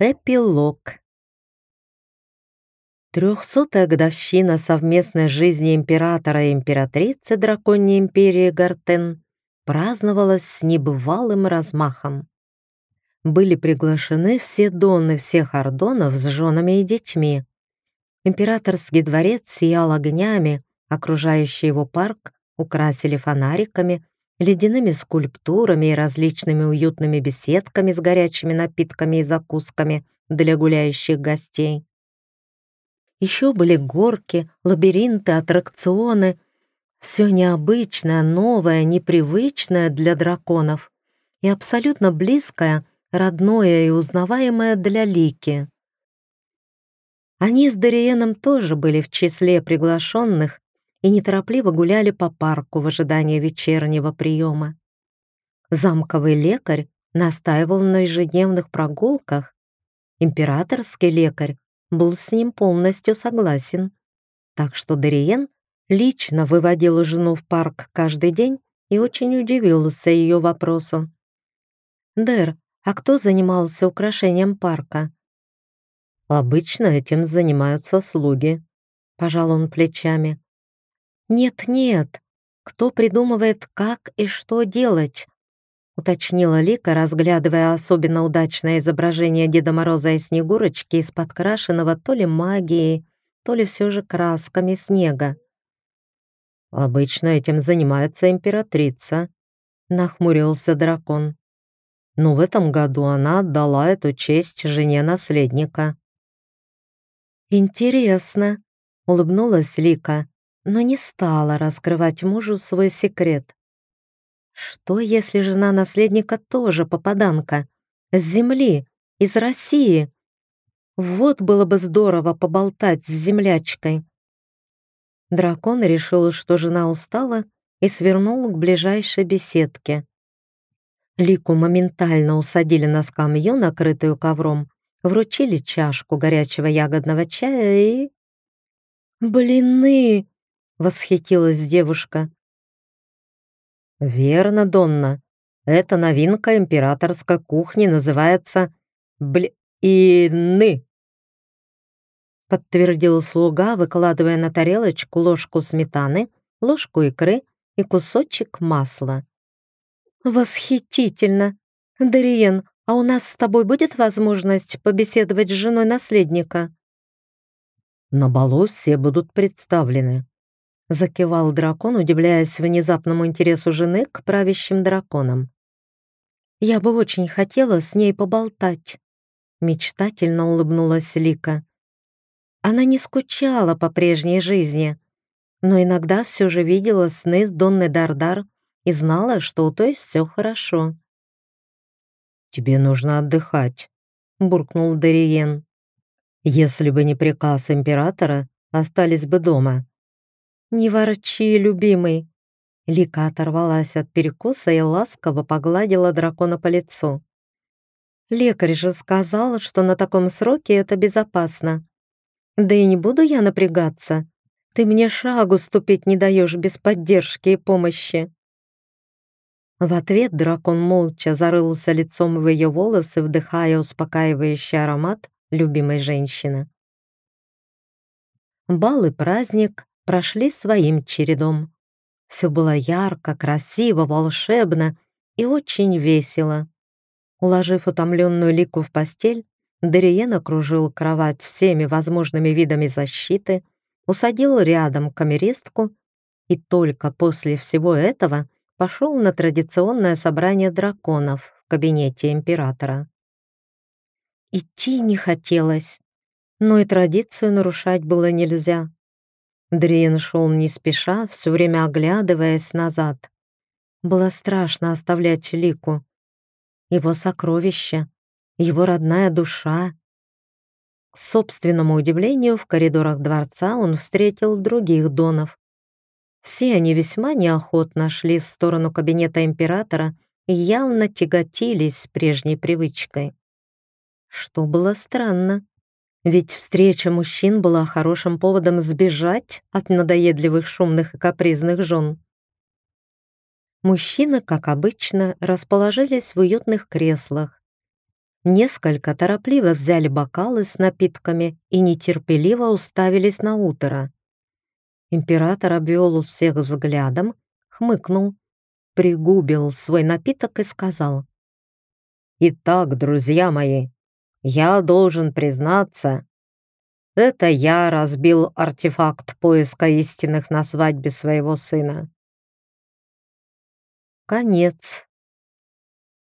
Эпилог. Трехсотая годовщина совместной жизни императора и императрицы драконьей империи Гартен праздновалась с небывалым размахом. Были приглашены все доны всех ордонов с женами и детьми. Императорский дворец сиял огнями, окружающий его парк украсили фонариками, ледяными скульптурами и различными уютными беседками с горячими напитками и закусками для гуляющих гостей. Еще были горки, лабиринты, аттракционы. Все необычное, новое, непривычное для драконов и абсолютно близкое, родное и узнаваемое для Лики. Они с Дариеном тоже были в числе приглашенных и неторопливо гуляли по парку в ожидании вечернего приема. Замковый лекарь настаивал на ежедневных прогулках. Императорский лекарь был с ним полностью согласен. Так что Дариен лично выводил жену в парк каждый день и очень удивился ее вопросу. «Дэр, а кто занимался украшением парка?» «Обычно этим занимаются слуги», — пожал он плечами. «Нет-нет, кто придумывает, как и что делать?» уточнила Лика, разглядывая особенно удачное изображение Деда Мороза и Снегурочки из подкрашенного то ли магией, то ли все же красками снега. «Обычно этим занимается императрица», — нахмурился дракон. «Но в этом году она отдала эту честь жене наследника». «Интересно», — улыбнулась Лика но не стала раскрывать мужу свой секрет. Что, если жена наследника тоже попаданка? С земли, из России? Вот было бы здорово поболтать с землячкой. Дракон решил, что жена устала, и свернул к ближайшей беседке. Лику моментально усадили на скамью, накрытую ковром, вручили чашку горячего ягодного чая и... «Блины!» Восхитилась девушка. «Верно, Донна. Эта новинка императорской кухни называется блины», подтвердил слуга, выкладывая на тарелочку ложку сметаны, ложку икры и кусочек масла. «Восхитительно! Дариен, а у нас с тобой будет возможность побеседовать с женой наследника?» «На балу все будут представлены», Закивал дракон, удивляясь внезапному интересу жены к правящим драконам. «Я бы очень хотела с ней поболтать», — мечтательно улыбнулась Лика. Она не скучала по прежней жизни, но иногда все же видела сны с Донной Дардар и знала, что у той все хорошо. «Тебе нужно отдыхать», — буркнул Дариен. «Если бы не приказ императора, остались бы дома». «Не ворчи, любимый!» Лика оторвалась от перекуса и ласково погладила дракона по лицу. «Лекарь же сказал, что на таком сроке это безопасно. Да и не буду я напрягаться. Ты мне шагу ступить не даешь без поддержки и помощи». В ответ дракон молча зарылся лицом в ее волосы, вдыхая успокаивающий аромат любимой женщины. Бал и праздник прошли своим чередом. Все было ярко, красиво, волшебно и очень весело. Уложив утомленную Лику в постель, Дериен окружил кровать всеми возможными видами защиты, усадил рядом камеристку и только после всего этого пошел на традиционное собрание драконов в кабинете императора. Идти не хотелось, но и традицию нарушать было нельзя. Дриен шел не спеша, все время оглядываясь назад. Было страшно оставлять Лику. Его сокровище, его родная душа. К собственному удивлению, в коридорах дворца он встретил других донов. Все они весьма неохотно шли в сторону кабинета императора и явно тяготились прежней привычкой. Что было странно. Ведь встреча мужчин была хорошим поводом сбежать от надоедливых, шумных и капризных жен. Мужчины, как обычно, расположились в уютных креслах. Несколько торопливо взяли бокалы с напитками и нетерпеливо уставились на утро. Император обвел у всех взглядом, хмыкнул, пригубил свой напиток и сказал. «Итак, друзья мои, я должен признаться, это я разбил артефакт поиска истинных на свадьбе своего сына». Конец.